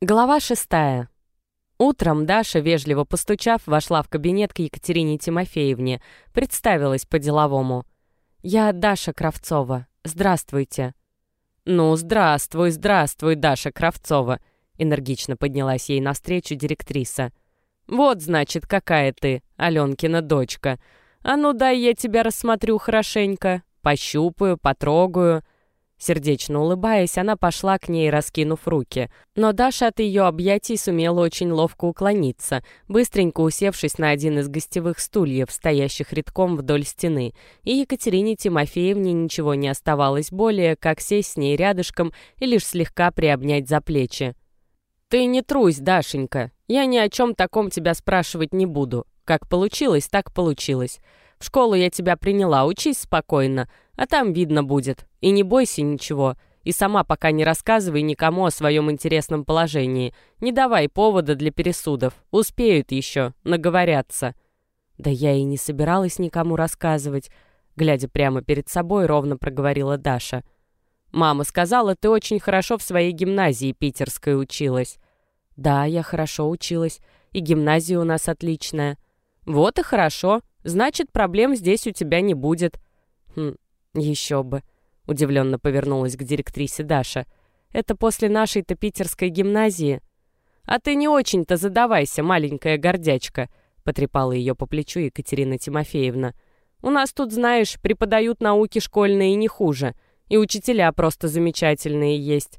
Глава шестая. Утром Даша, вежливо постучав, вошла в кабинет к Екатерине Тимофеевне, представилась по-деловому. «Я Даша Кравцова. Здравствуйте». «Ну, здравствуй, здравствуй, Даша Кравцова», — энергично поднялась ей навстречу директриса. «Вот, значит, какая ты, Аленкина дочка. А ну дай я тебя рассмотрю хорошенько, пощупаю, потрогаю». Сердечно улыбаясь, она пошла к ней, раскинув руки. Но Даша от ее объятий сумела очень ловко уклониться, быстренько усевшись на один из гостевых стульев, стоящих редком вдоль стены, и Екатерине Тимофеевне ничего не оставалось более, как сесть с ней рядышком и лишь слегка приобнять за плечи. «Ты не трусь, Дашенька, я ни о чем таком тебя спрашивать не буду. Как получилось, так получилось. В школу я тебя приняла, учись спокойно, а там видно будет. И не бойся ничего. И сама пока не рассказывай никому о своем интересном положении. Не давай повода для пересудов. Успеют еще, наговорятся». «Да я и не собиралась никому рассказывать», — глядя прямо перед собой, ровно проговорила Даша. «Мама сказала, ты очень хорошо в своей гимназии питерской училась». «Да, я хорошо училась, и гимназия у нас отличная». «Вот и хорошо. Значит, проблем здесь у тебя не будет». «Хм, еще бы», — удивленно повернулась к директрисе Даша. «Это после нашей-то питерской гимназии». «А ты не очень-то задавайся, маленькая гордячка», — потрепала ее по плечу Екатерина Тимофеевна. «У нас тут, знаешь, преподают науки школьные не хуже, и учителя просто замечательные есть».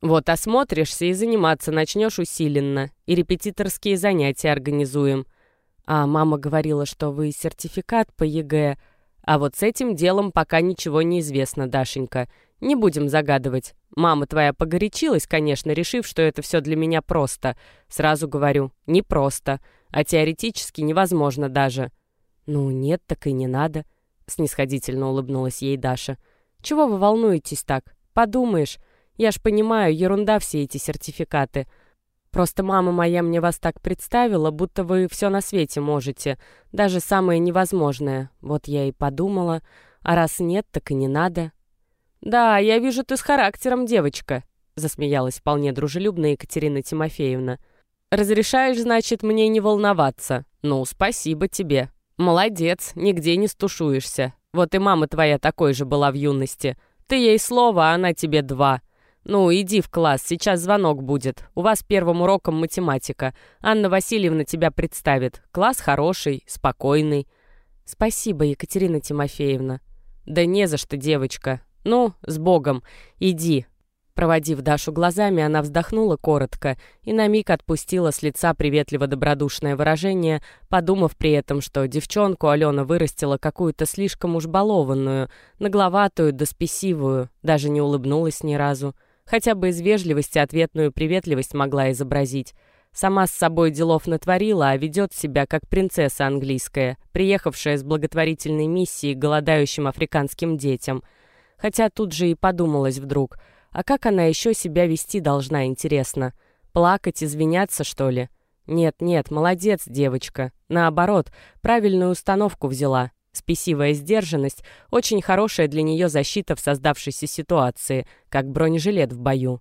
Вот осмотришься и заниматься начнешь усиленно, и репетиторские занятия организуем. А мама говорила, что вы сертификат по ЕГЭ. А вот с этим делом пока ничего не известно, Дашенька. Не будем загадывать. Мама твоя погорячилась, конечно, решив, что это все для меня просто. Сразу говорю, не просто. А теоретически невозможно даже. Ну, нет, так и не надо. Снисходительно улыбнулась ей Даша. Чего вы волнуетесь так? Подумаешь. Я ж понимаю, ерунда все эти сертификаты. Просто мама моя мне вас так представила, будто вы все на свете можете, даже самое невозможное. Вот я и подумала, а раз нет, так и не надо». «Да, я вижу, ты с характером, девочка», — засмеялась вполне дружелюбно Екатерина Тимофеевна. «Разрешаешь, значит, мне не волноваться? Ну, спасибо тебе. Молодец, нигде не стушуешься. Вот и мама твоя такой же была в юности. Ты ей слово, а она тебе два. «Ну, иди в класс, сейчас звонок будет. У вас первым уроком математика. Анна Васильевна тебя представит. Класс хороший, спокойный». «Спасибо, Екатерина Тимофеевна». «Да не за что, девочка. Ну, с Богом. Иди». Проводив Дашу глазами, она вздохнула коротко и на миг отпустила с лица приветливо-добродушное выражение, подумав при этом, что девчонку Алена вырастила какую-то слишком уж балованную, нагловатую да спесивую, даже не улыбнулась ни разу. Хотя бы из вежливости ответную приветливость могла изобразить. Сама с собой делов натворила, а ведет себя как принцесса английская, приехавшая с благотворительной миссией к голодающим африканским детям. Хотя тут же и подумалось вдруг, а как она еще себя вести должна, интересно? Плакать, извиняться, что ли? Нет-нет, молодец, девочка. Наоборот, правильную установку взяла. Спесивая сдержанность — очень хорошая для нее защита в создавшейся ситуации, как бронежилет в бою.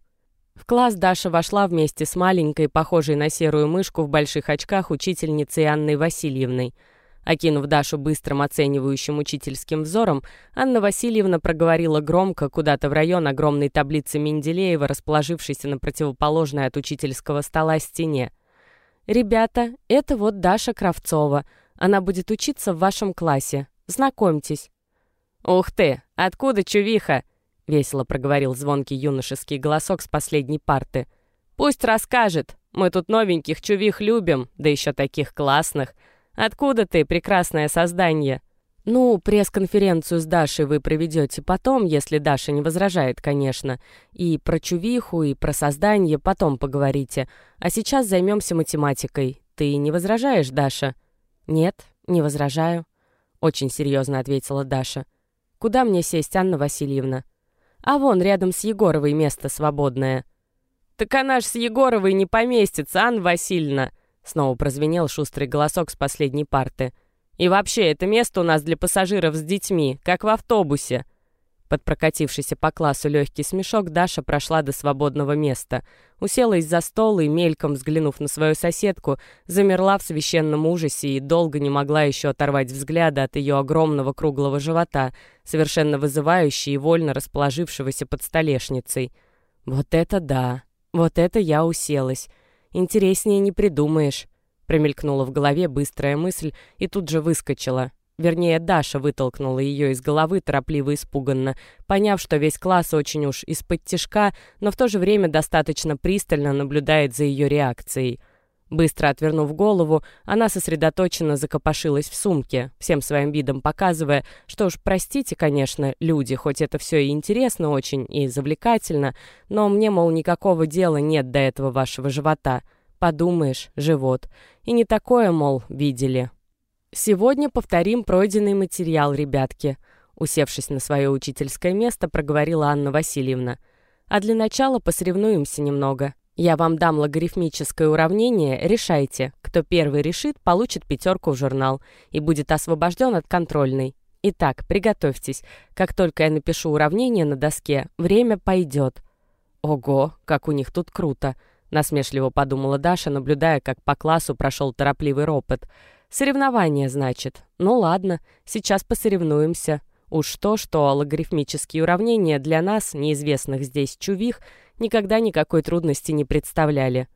В класс Даша вошла вместе с маленькой, похожей на серую мышку в больших очках учительницей Анной Васильевной. Окинув Дашу быстрым оценивающим учительским взором, Анна Васильевна проговорила громко куда-то в район огромной таблицы Менделеева, расположившейся на противоположной от учительского стола стене. «Ребята, это вот Даша Кравцова», она будет учиться в вашем классе. Знакомьтесь». «Ух ты! Откуда чувиха?» — весело проговорил звонкий юношеский голосок с последней парты. «Пусть расскажет. Мы тут новеньких чувих любим, да еще таких классных. Откуда ты, прекрасное создание?» «Ну, пресс-конференцию с Дашей вы проведете потом, если Даша не возражает, конечно. И про чувиху, и про создание потом поговорите. А сейчас займемся математикой. Ты не возражаешь, Даша?» «Нет, не возражаю», — очень серьезно ответила Даша. «Куда мне сесть, Анна Васильевна?» «А вон, рядом с Егоровой место свободное». «Так она ж с Егоровой не поместится, Анна Васильевна!» Снова прозвенел шустрый голосок с последней парты. «И вообще, это место у нас для пассажиров с детьми, как в автобусе». Под прокатившийся по классу легкий смешок Даша прошла до свободного места. Уселась за стол и, мельком взглянув на свою соседку, замерла в священном ужасе и долго не могла еще оторвать взгляда от ее огромного круглого живота, совершенно вызывающей и вольно расположившегося под столешницей. «Вот это да! Вот это я уселась! Интереснее не придумаешь!» Промелькнула в голове быстрая мысль и тут же выскочила. Вернее, Даша вытолкнула ее из головы торопливо испуганно, поняв, что весь класс очень уж из-под тишка, но в то же время достаточно пристально наблюдает за ее реакцией. Быстро отвернув голову, она сосредоточенно закопошилась в сумке, всем своим видом показывая, что уж простите, конечно, люди, хоть это все и интересно очень, и завлекательно, но мне, мол, никакого дела нет до этого вашего живота. Подумаешь, живот. И не такое, мол, видели. «Сегодня повторим пройденный материал, ребятки», усевшись на свое учительское место, проговорила Анна Васильевна. «А для начала посоревнуемся немного. Я вам дам логарифмическое уравнение, решайте. Кто первый решит, получит пятерку в журнал и будет освобожден от контрольной. Итак, приготовьтесь. Как только я напишу уравнение на доске, время пойдет». «Ого, как у них тут круто!» — насмешливо подумала Даша, наблюдая, как по классу прошел торопливый ропот — Соревнование, значит. Ну ладно, сейчас посоревнуемся. Уж то, что логарифмические уравнения для нас, неизвестных здесь чувих, никогда никакой трудности не представляли.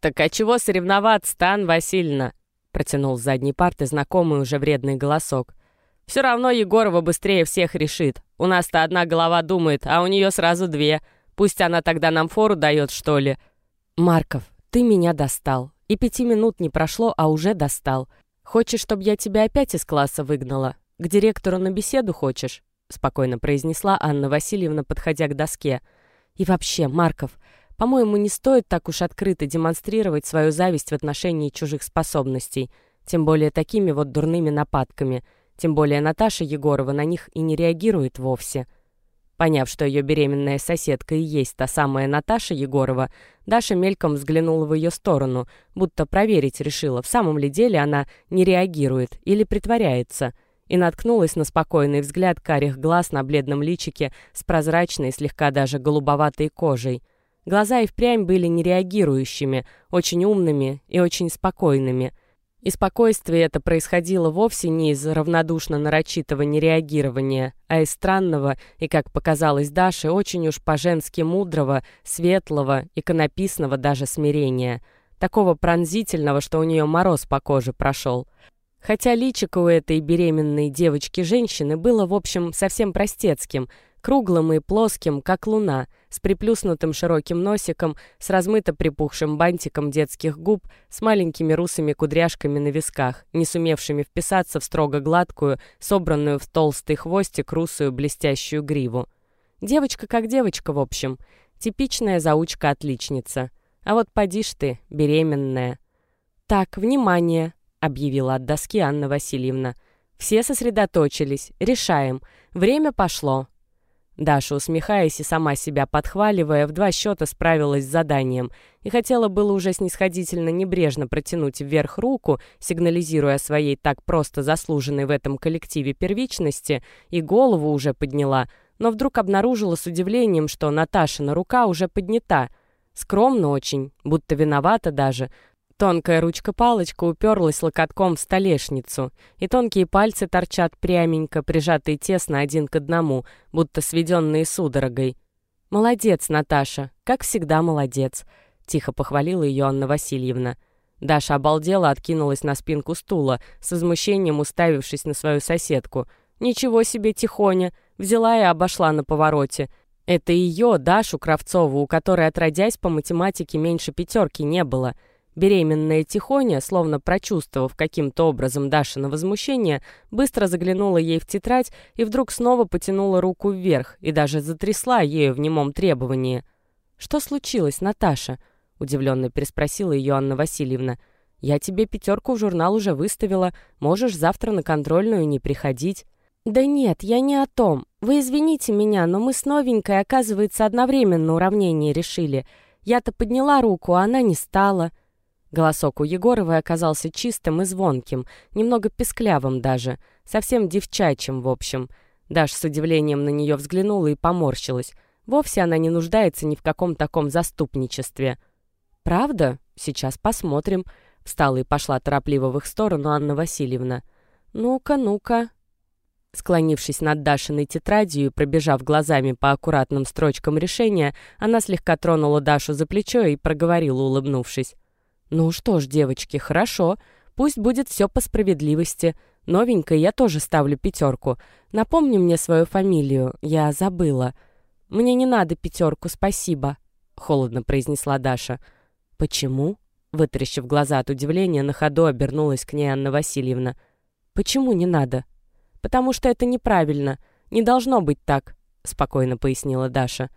«Так а чего соревноваться, Тан Васильевна?» протянул с задней парты знакомый уже вредный голосок. «Все равно Егорова быстрее всех решит. У нас-то одна голова думает, а у нее сразу две. Пусть она тогда нам фору дает, что ли». «Марков, ты меня достал. И пяти минут не прошло, а уже достал. «Хочешь, чтобы я тебя опять из класса выгнала? К директору на беседу хочешь?» — спокойно произнесла Анна Васильевна, подходя к доске. «И вообще, Марков, по-моему, не стоит так уж открыто демонстрировать свою зависть в отношении чужих способностей, тем более такими вот дурными нападками, тем более Наташа Егорова на них и не реагирует вовсе». Поняв, что ее беременная соседка и есть та самая Наташа Егорова, Даша мельком взглянула в ее сторону, будто проверить решила, в самом ли деле она не реагирует или притворяется, и наткнулась на спокойный взгляд карих глаз на бледном личике с прозрачной, слегка даже голубоватой кожей. Глаза и впрямь были нереагирующими, очень умными и очень спокойными — и спокойствие это происходило вовсе не из равнодушно нарочитого нереагирования, а из странного и, как показалось Даше, очень уж по-женски мудрого, светлого, иконописного даже смирения. Такого пронзительного, что у нее мороз по коже прошел. Хотя личико у этой беременной девочки-женщины было, в общем, совсем простецким — круглым и плоским, как луна, с приплюснутым широким носиком, с размыто припухшим бантиком детских губ, с маленькими русыми кудряшками на висках, не сумевшими вписаться в строго гладкую, собранную в толстый хвостик русую блестящую гриву. Девочка как девочка, в общем. Типичная заучка-отличница. А вот поди ж ты, беременная. «Так, внимание!» — объявила от доски Анна Васильевна. «Все сосредоточились. Решаем. Время пошло. Даша, усмехаясь и сама себя подхваливая, в два счета справилась с заданием и хотела было уже снисходительно небрежно протянуть вверх руку, сигнализируя своей так просто заслуженной в этом коллективе первичности, и голову уже подняла, но вдруг обнаружила с удивлением, что Наташина рука уже поднята. Скромно очень, будто виновата даже, Тонкая ручка-палочка уперлась локотком в столешницу, и тонкие пальцы торчат пряменько, прижатые тесно один к одному, будто сведенные судорогой. «Молодец, Наташа, как всегда молодец», — тихо похвалила ее Анна Васильевна. Даша обалдела, откинулась на спинку стула, с возмущением уставившись на свою соседку. «Ничего себе, тихоня!» Взяла и обошла на повороте. Это ее, Дашу Кравцову, у которой, отродясь по математике, меньше пятерки не было — Беременная Тихоня, словно прочувствовав каким-то образом Дашина возмущение, быстро заглянула ей в тетрадь и вдруг снова потянула руку вверх и даже затрясла ею в немом требовании. «Что случилось, Наташа?» — удивленно переспросила ее Анна Васильевна. «Я тебе пятерку в журнал уже выставила. Можешь завтра на контрольную не приходить». «Да нет, я не о том. Вы извините меня, но мы с новенькой, оказывается, одновременно уравнение решили. Я-то подняла руку, а она не стала». Голосок у Егоровой оказался чистым и звонким, немного песклявым даже, совсем девчачьим, в общем. Даша с удивлением на нее взглянула и поморщилась. Вовсе она не нуждается ни в каком таком заступничестве. «Правда? Сейчас посмотрим», — встала и пошла торопливо в их сторону Анна Васильевна. «Ну-ка, ну-ка». Склонившись над Дашиной тетрадью и пробежав глазами по аккуратным строчкам решения, она слегка тронула Дашу за плечо и проговорила, улыбнувшись. «Ну что ж, девочки, хорошо. Пусть будет все по справедливости. Новенькой я тоже ставлю пятерку. Напомни мне свою фамилию, я забыла». «Мне не надо пятерку, спасибо», — холодно произнесла Даша. «Почему?» — вытаращив глаза от удивления, на ходу обернулась к ней Анна Васильевна. «Почему не надо?» «Потому что это неправильно. Не должно быть так», — спокойно пояснила Даша.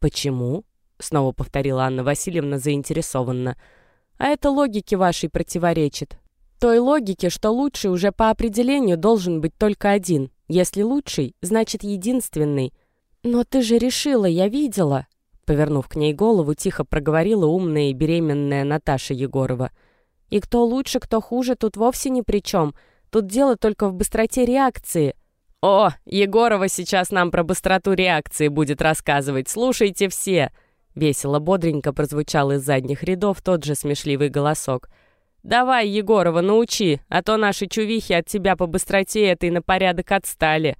«Почему?» — снова повторила Анна Васильевна заинтересованно. «А это логике вашей противоречит. Той логике, что лучший уже по определению должен быть только один. Если лучший, значит единственный. Но ты же решила, я видела!» Повернув к ней голову, тихо проговорила умная и беременная Наташа Егорова. «И кто лучше, кто хуже, тут вовсе ни при чем. Тут дело только в быстроте реакции». «О, Егорова сейчас нам про быстроту реакции будет рассказывать. Слушайте все!» Весело, бодренько прозвучал из задних рядов тот же смешливый голосок – «Давай, Егорова, научи, а то наши чувихи от тебя по быстроте этой на порядок отстали».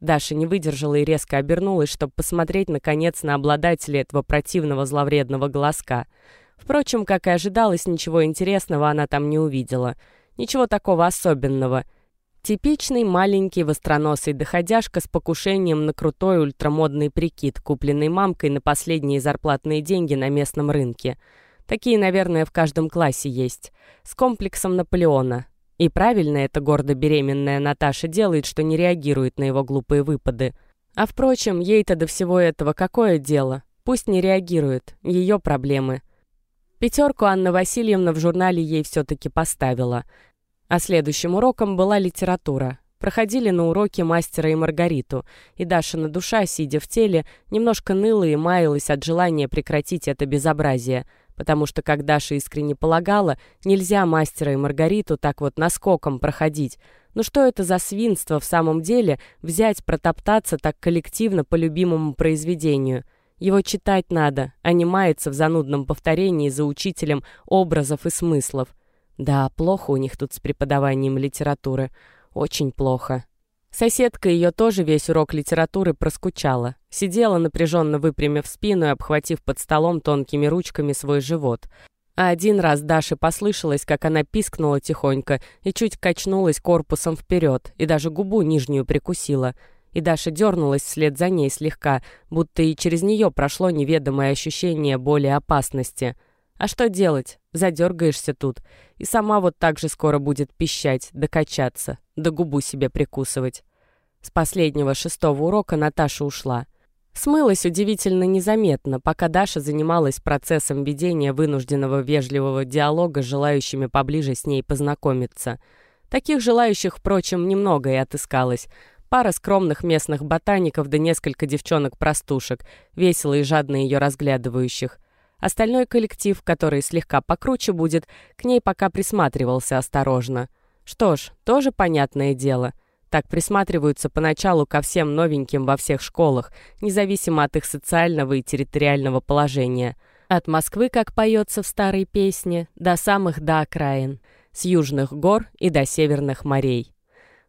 Даша не выдержала и резко обернулась, чтобы посмотреть, наконец, на обладателя этого противного зловредного голоска. Впрочем, как и ожидалось, ничего интересного она там не увидела. Ничего такого особенного. Типичный маленький востроносый доходяшка с покушением на крутой ультрамодный прикид, купленный мамкой на последние зарплатные деньги на местном рынке — Такие, наверное, в каждом классе есть. С комплексом Наполеона. И правильно эта гордо беременная Наташа делает, что не реагирует на его глупые выпады. А впрочем, ей-то до всего этого какое дело? Пусть не реагирует. Ее проблемы. Пятерку Анна Васильевна в журнале ей все-таки поставила. А следующим уроком была литература. Проходили на уроке мастера и Маргариту, и Дашина душа, сидя в теле, немножко ныла и маялась от желания прекратить это безобразие — потому что, как Даша искренне полагала, нельзя мастера и Маргариту так вот наскоком проходить. Ну что это за свинство в самом деле взять, протоптаться так коллективно по любимому произведению? Его читать надо, а не маяться в занудном повторении за учителем образов и смыслов. Да, плохо у них тут с преподаванием литературы. Очень плохо. Соседка ее тоже весь урок литературы проскучала. Сидела, напряженно выпрямив спину и обхватив под столом тонкими ручками свой живот. А один раз Даше послышалось, как она пискнула тихонько и чуть качнулась корпусом вперед, и даже губу нижнюю прикусила. И Даша дернулась вслед за ней слегка, будто и через нее прошло неведомое ощущение боли опасности. А что делать? Задергаешься тут. И сама вот так же скоро будет пищать, докачаться, да губу себе прикусывать. С последнего шестого урока Наташа ушла. Смылась удивительно незаметно, пока Даша занималась процессом ведения вынужденного вежливого диалога с желающими поближе с ней познакомиться. Таких желающих, впрочем, немного и отыскалось. Пара скромных местных ботаников да несколько девчонок-простушек, весело и жадно ее разглядывающих. Остальной коллектив, который слегка покруче будет, к ней пока присматривался осторожно. Что ж, тоже понятное дело — так присматриваются поначалу ко всем новеньким во всех школах, независимо от их социального и территориального положения. От Москвы, как поется в старой песне, до самых до окраин, с южных гор и до северных морей.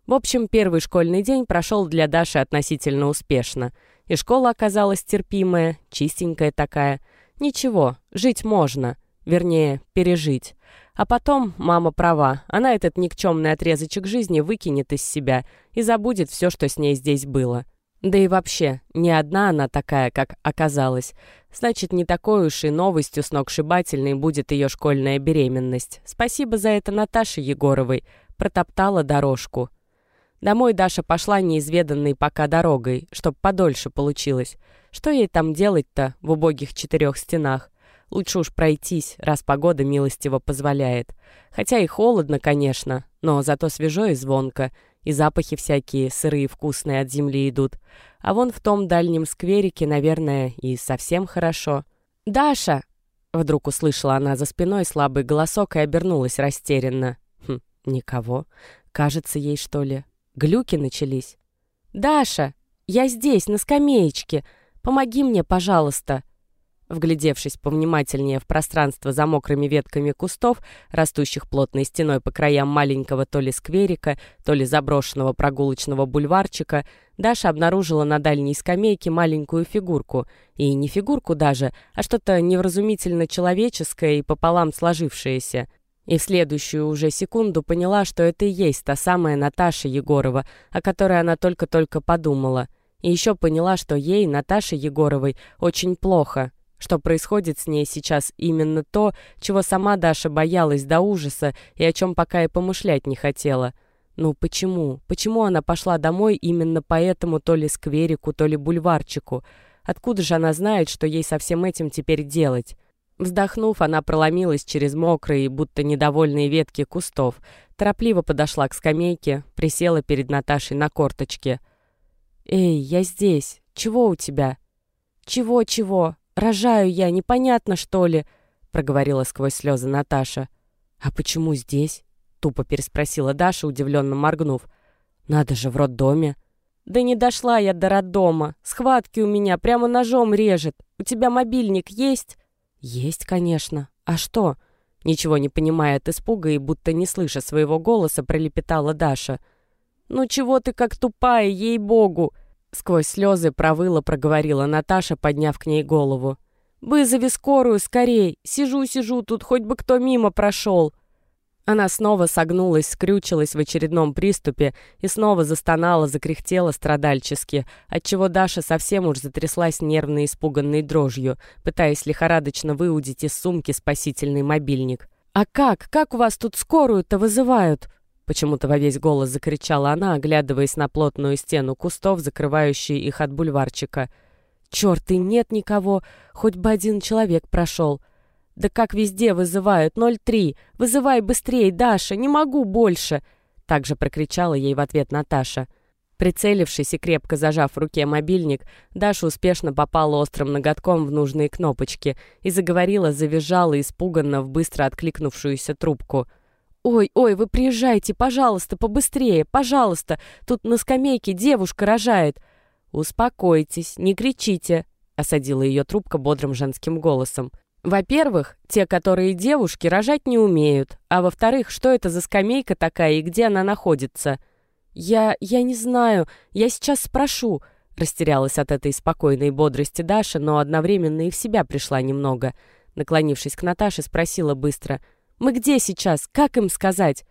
В общем, первый школьный день прошел для Даши относительно успешно. И школа оказалась терпимая, чистенькая такая. Ничего, жить можно. Вернее, пережить. А потом, мама права, она этот никчемный отрезочек жизни выкинет из себя и забудет все, что с ней здесь было. Да и вообще, не одна она такая, как оказалось. Значит, не такой уж и новостью сногсшибательной будет ее школьная беременность. Спасибо за это Наташе Егоровой. Протоптала дорожку. Домой Даша пошла неизведанной пока дорогой, чтоб подольше получилось. Что ей там делать-то в убогих четырех стенах? Лучше уж пройтись, раз погода милостиво позволяет. Хотя и холодно, конечно, но зато свежо и звонко, и запахи всякие сырые вкусные от земли идут. А вон в том дальнем скверике, наверное, и совсем хорошо. «Даша!» Вдруг услышала она за спиной слабый голосок и обернулась растерянно. Хм, никого. Кажется ей, что ли. Глюки начались. «Даша, я здесь, на скамеечке. Помоги мне, пожалуйста!» Вглядевшись повнимательнее в пространство за мокрыми ветками кустов, растущих плотной стеной по краям маленького то ли скверика, то ли заброшенного прогулочного бульварчика, Даша обнаружила на дальней скамейке маленькую фигурку. И не фигурку даже, а что-то невразумительно человеческое и пополам сложившееся. И в следующую уже секунду поняла, что это и есть та самая Наташа Егорова, о которой она только-только подумала. И еще поняла, что ей, Наташе Егоровой, очень плохо, что происходит с ней сейчас именно то, чего сама Даша боялась до ужаса и о чем пока и помышлять не хотела. Ну почему? Почему она пошла домой именно по этому то ли скверику, то ли бульварчику? Откуда же она знает, что ей со всем этим теперь делать? Вздохнув, она проломилась через мокрые, будто недовольные ветки кустов, торопливо подошла к скамейке, присела перед Наташей на корточке. «Эй, я здесь. Чего у тебя?» «Чего-чего? «Рожаю я, непонятно, что ли?» — проговорила сквозь слезы Наташа. «А почему здесь?» — тупо переспросила Даша, удивленно моргнув. «Надо же, в роддоме». «Да не дошла я до роддома. Схватки у меня прямо ножом режет. У тебя мобильник есть?» «Есть, конечно. А что?» Ничего не понимая от испуга и будто не слыша своего голоса, пролепетала Даша. «Ну чего ты как тупая, ей-богу!» Сквозь слезы провыла, проговорила Наташа, подняв к ней голову. «Вызови скорую, скорей! Сижу-сижу, тут хоть бы кто мимо прошел!» Она снова согнулась, скрючилась в очередном приступе и снова застонала, закряхтела страдальчески, отчего Даша совсем уж затряслась нервной испуганной дрожью, пытаясь лихорадочно выудить из сумки спасительный мобильник. «А как? Как у вас тут скорую-то вызывают?» Почему-то во весь голос закричала она, оглядываясь на плотную стену кустов, закрывающие их от бульварчика. «Черт, и нет никого! Хоть бы один человек прошел!» «Да как везде вызывают! 03! Вызывай быстрее, Даша! Не могу больше!» Также прокричала ей в ответ Наташа. Прицелившись и крепко зажав в руке мобильник, Даша успешно попала острым ноготком в нужные кнопочки и заговорила, завизжала испуганно в быстро откликнувшуюся трубку — «Ой, ой, вы приезжайте, пожалуйста, побыстрее, пожалуйста, тут на скамейке девушка рожает». «Успокойтесь, не кричите», — осадила ее трубка бодрым женским голосом. «Во-первых, те, которые девушки, рожать не умеют, а во-вторых, что это за скамейка такая и где она находится?» «Я... я не знаю, я сейчас спрошу», — растерялась от этой спокойной бодрости Даша, но одновременно и в себя пришла немного. Наклонившись к Наташе, спросила быстро — мы где сейчас? Как им сказать?»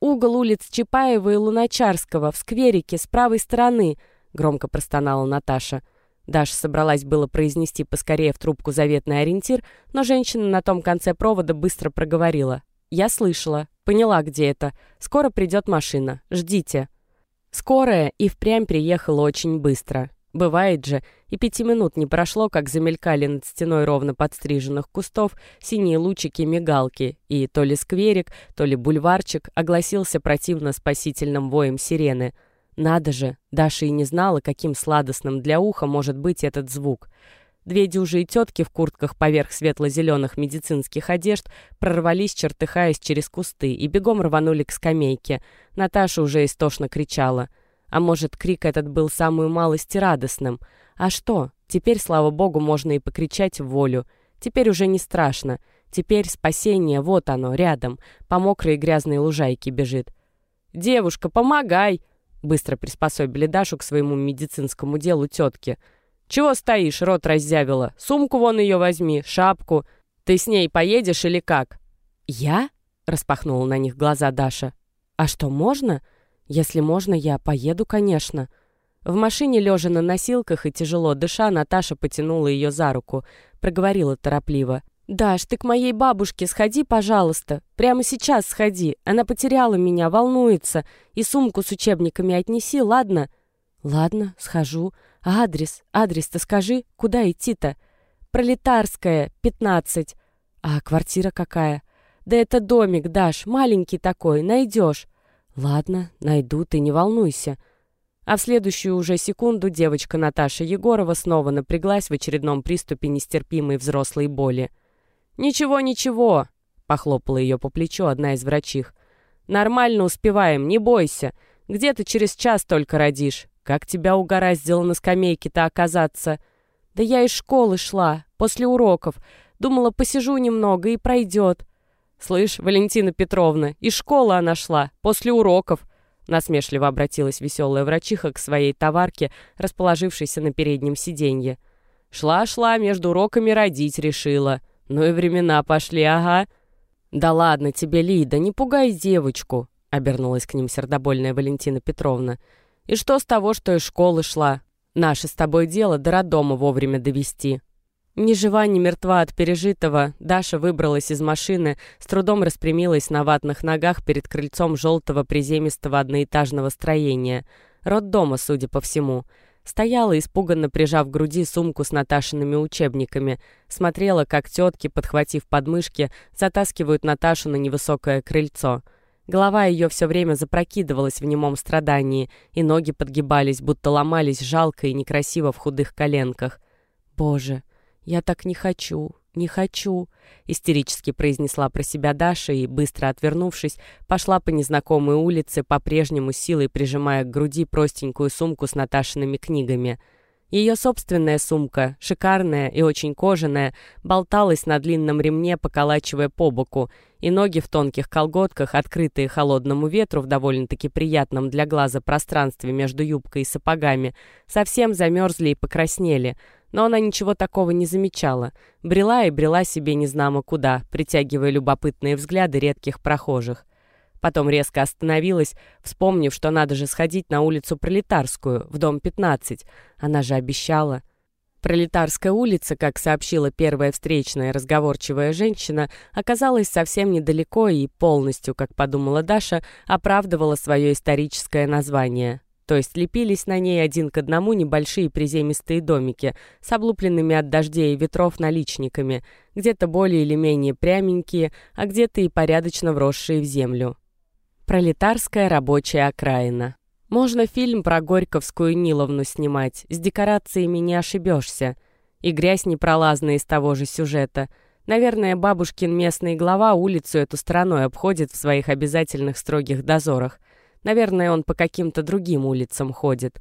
«Угол улиц Чапаева и Луначарского, в скверике, с правой стороны», — громко простонала Наташа. Даша собралась было произнести поскорее в трубку заветный ориентир, но женщина на том конце провода быстро проговорила. «Я слышала. Поняла, где это. Скоро придет машина. Ждите». Скорая и впрямь приехала очень быстро. Бывает же, и пяти минут не прошло, как замелькали над стеной ровно подстриженных кустов синие лучики-мигалки, и то ли скверик, то ли бульварчик огласился противно спасительным воем сирены. Надо же, Даша и не знала, каким сладостным для уха может быть этот звук. Две дюжие тетки в куртках поверх светло-зеленых медицинских одежд прорвались, чертыхаясь через кусты, и бегом рванули к скамейке. Наташа уже истошно кричала — а может, крик этот был самую малость радостным. А что? Теперь, слава богу, можно и покричать в волю. Теперь уже не страшно. Теперь спасение, вот оно, рядом. По мокрой и грязной лужайке бежит. «Девушка, помогай!» Быстро приспособили Дашу к своему медицинскому делу тетки. «Чего стоишь, рот раззявила? Сумку вон ее возьми, шапку. Ты с ней поедешь или как?» «Я?» — распахнула на них глаза Даша. «А что, можно?» «Если можно, я поеду, конечно». В машине, лежа на носилках и тяжело дыша, Наташа потянула ее за руку, проговорила торопливо. «Даш, ты к моей бабушке сходи, пожалуйста. Прямо сейчас сходи. Она потеряла меня, волнуется. И сумку с учебниками отнеси, ладно?» «Ладно, схожу. А адрес? Адрес-то скажи, куда идти-то?» «Пролетарская, 15. А квартира какая?» «Да это домик, Даш, маленький такой, найдешь. «Ладно, найду, ты не волнуйся». А в следующую уже секунду девочка Наташа Егорова снова напряглась в очередном приступе нестерпимой взрослой боли. «Ничего, ничего», — похлопала ее по плечу одна из врачих. «Нормально успеваем, не бойся. Где ты через час только родишь? Как тебя угораздило на скамейке-то оказаться?» «Да я из школы шла, после уроков. Думала, посижу немного и пройдет». «Слышь, Валентина Петровна, из школы она шла, после уроков». Насмешливо обратилась веселая врачиха к своей товарке, расположившейся на переднем сиденье. «Шла-шла, между уроками родить решила. Ну и времена пошли, ага». «Да ладно тебе, Лида, не пугай девочку», — обернулась к ним сердобольная Валентина Петровна. «И что с того, что из школы шла? Наше с тобой дело до роддома вовремя довести». Ни жива, ни мертва от пережитого, Даша выбралась из машины, с трудом распрямилась на ватных ногах перед крыльцом желтого приземистого одноэтажного строения. Роддома, судя по всему. Стояла, испуганно прижав к груди сумку с Наташиными учебниками. Смотрела, как тетки, подхватив подмышки, затаскивают Наташу на невысокое крыльцо. Голова ее все время запрокидывалась в немом страдании, и ноги подгибались, будто ломались жалко и некрасиво в худых коленках. «Боже!» «Я так не хочу, не хочу», — истерически произнесла про себя Даша и, быстро отвернувшись, пошла по незнакомой улице, по-прежнему силой прижимая к груди простенькую сумку с Наташиными книгами. Ее собственная сумка, шикарная и очень кожаная, болталась на длинном ремне, поколачивая по боку, и ноги в тонких колготках, открытые холодному ветру в довольно-таки приятном для глаза пространстве между юбкой и сапогами, совсем замерзли и покраснели — но она ничего такого не замечала. Брела и брела себе незнамо куда, притягивая любопытные взгляды редких прохожих. Потом резко остановилась, вспомнив, что надо же сходить на улицу Пролетарскую, в дом 15. Она же обещала. Пролетарская улица, как сообщила первая встречная разговорчивая женщина, оказалась совсем недалеко и полностью, как подумала Даша, оправдывала свое историческое название то есть лепились на ней один к одному небольшие приземистые домики с облупленными от дождей и ветров наличниками, где-то более или менее пряменькие, а где-то и порядочно вросшие в землю. Пролетарская рабочая окраина. Можно фильм про Горьковскую Ниловну снимать, с декорациями не ошибешься. И грязь непролазная из того же сюжета. Наверное, бабушкин местный глава улицу эту стороной обходит в своих обязательных строгих дозорах – Наверное, он по каким-то другим улицам ходит.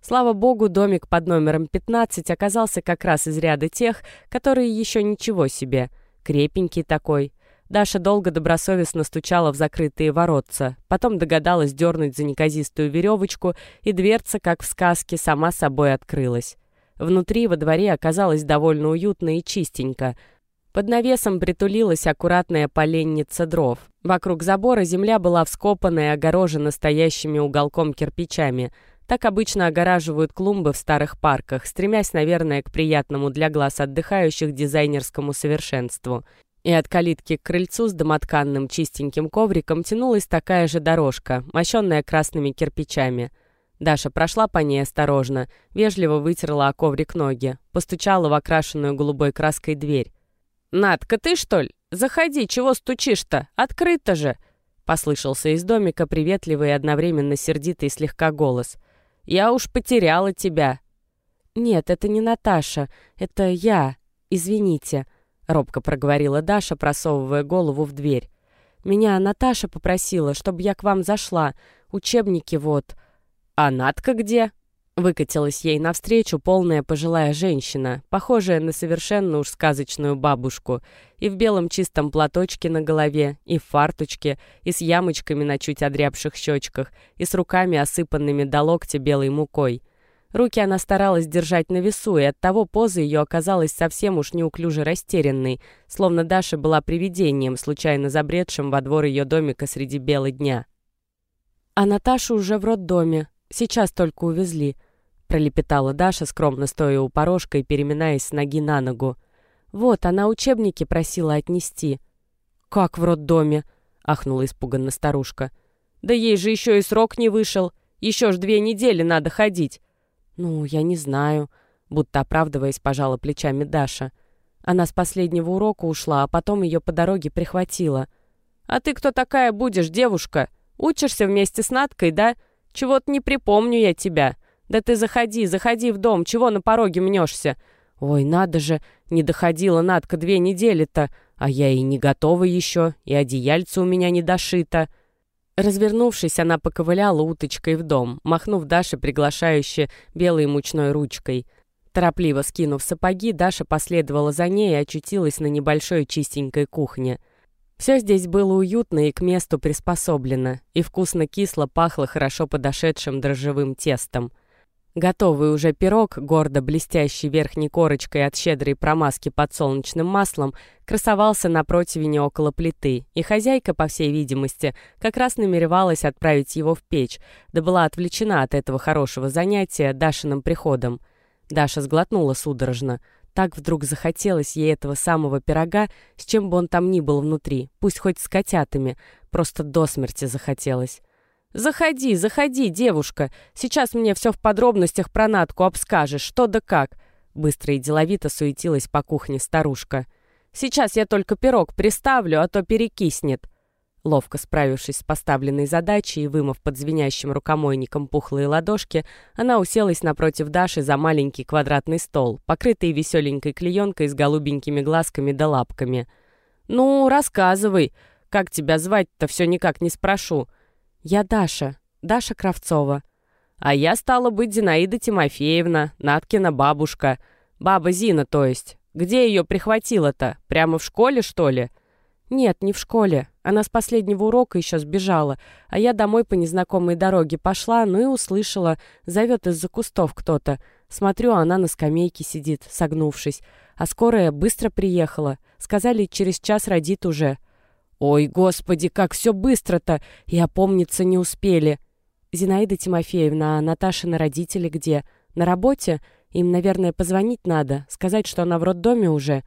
Слава богу, домик под номером 15 оказался как раз из ряда тех, которые еще ничего себе. Крепенький такой. Даша долго добросовестно стучала в закрытые воротца, потом догадалась дернуть за неказистую веревочку, и дверца, как в сказке, сама собой открылась. Внутри во дворе оказалось довольно уютно и чистенько — под навесом притулилась аккуратная поленница дров. Вокруг забора земля была вскопана и огорожена стоящими уголком кирпичами. Так обычно огораживают клумбы в старых парках, стремясь, наверное, к приятному для глаз отдыхающих дизайнерскому совершенству. И от калитки к крыльцу с домотканным чистеньким ковриком тянулась такая же дорожка, мощенная красными кирпичами. Даша прошла по ней осторожно, вежливо вытерла о коврик ноги, постучала в окрашенную голубой краской дверь. «Надка, ты что ли? Заходи, чего стучишь-то? Открыто же!» Послышался из домика приветливый и одновременно сердитый слегка голос. «Я уж потеряла тебя!» «Нет, это не Наташа, это я. Извините», — робко проговорила Даша, просовывая голову в дверь. «Меня Наташа попросила, чтобы я к вам зашла. Учебники вот». «А Натка где?» Выкатилась ей навстречу полная пожилая женщина, похожая на совершенно уж сказочную бабушку, и в белом чистом платочке на голове, и в фарточке, и с ямочками на чуть одрябших щечках, и с руками, осыпанными до локтя белой мукой. Руки она старалась держать на весу, и оттого поза ее оказалась совсем уж неуклюже растерянной, словно Даша была привидением, случайно забредшим во двор ее домика среди бела дня. А Наташа уже в роддоме, сейчас только увезли —— пролепетала Даша, скромно стоя у порожка и переминаясь с ноги на ногу. «Вот, она учебники просила отнести». «Как в роддоме?» — ахнула испуганно старушка. «Да ей же еще и срок не вышел. Еще ж две недели надо ходить». «Ну, я не знаю», — будто оправдываясь, пожала плечами Даша. Она с последнего урока ушла, а потом ее по дороге прихватила. «А ты кто такая будешь, девушка? Учишься вместе с Надкой, да? Чего-то не припомню я тебя. «Да ты заходи, заходи в дом, чего на пороге мнешься?» «Ой, надо же, не доходила Надка две недели-то, а я и не готова еще, и одеяльце у меня не дошито». Развернувшись, она поковыляла уточкой в дом, махнув Даше приглашающе белой мучной ручкой. Торопливо скинув сапоги, Даша последовала за ней и очутилась на небольшой чистенькой кухне. Все здесь было уютно и к месту приспособлено, и вкусно-кисло пахло хорошо подошедшим дрожжевым тестом – Готовый уже пирог, гордо блестящий верхней корочкой от щедрой промазки подсолнечным маслом, красовался на противне около плиты, и хозяйка, по всей видимости, как раз намеревалась отправить его в печь, да была отвлечена от этого хорошего занятия Дашиным приходом. Даша сглотнула судорожно. Так вдруг захотелось ей этого самого пирога, с чем бы он там ни был внутри, пусть хоть с котятами, просто до смерти захотелось. «Заходи, заходи, девушка. Сейчас мне все в подробностях про Натку обскажешь, что да как». Быстро и деловито суетилась по кухне старушка. «Сейчас я только пирог приставлю, а то перекиснет». Ловко справившись с поставленной задачей и вымыв под звенящим рукомойником пухлые ладошки, она уселась напротив Даши за маленький квадратный стол, покрытый веселенькой клеенкой с голубенькими глазками да лапками. «Ну, рассказывай. Как тебя звать-то, все никак не спрошу. «Я Даша, Даша Кравцова». «А я стала быть Зинаида Тимофеевна, Наткина бабушка. Баба Зина, то есть. Где ее прихватила-то? Прямо в школе, что ли?» «Нет, не в школе. Она с последнего урока еще сбежала, а я домой по незнакомой дороге пошла, ну и услышала. Зовет из-за кустов кто-то. Смотрю, она на скамейке сидит, согнувшись. А скорая быстро приехала. Сказали, через час родит уже. «Ой, господи, как все быстро-то! И опомниться не успели!» «Зинаида Тимофеевна, а Наташины родители где? На работе? Им, наверное, позвонить надо, сказать, что она в роддоме уже».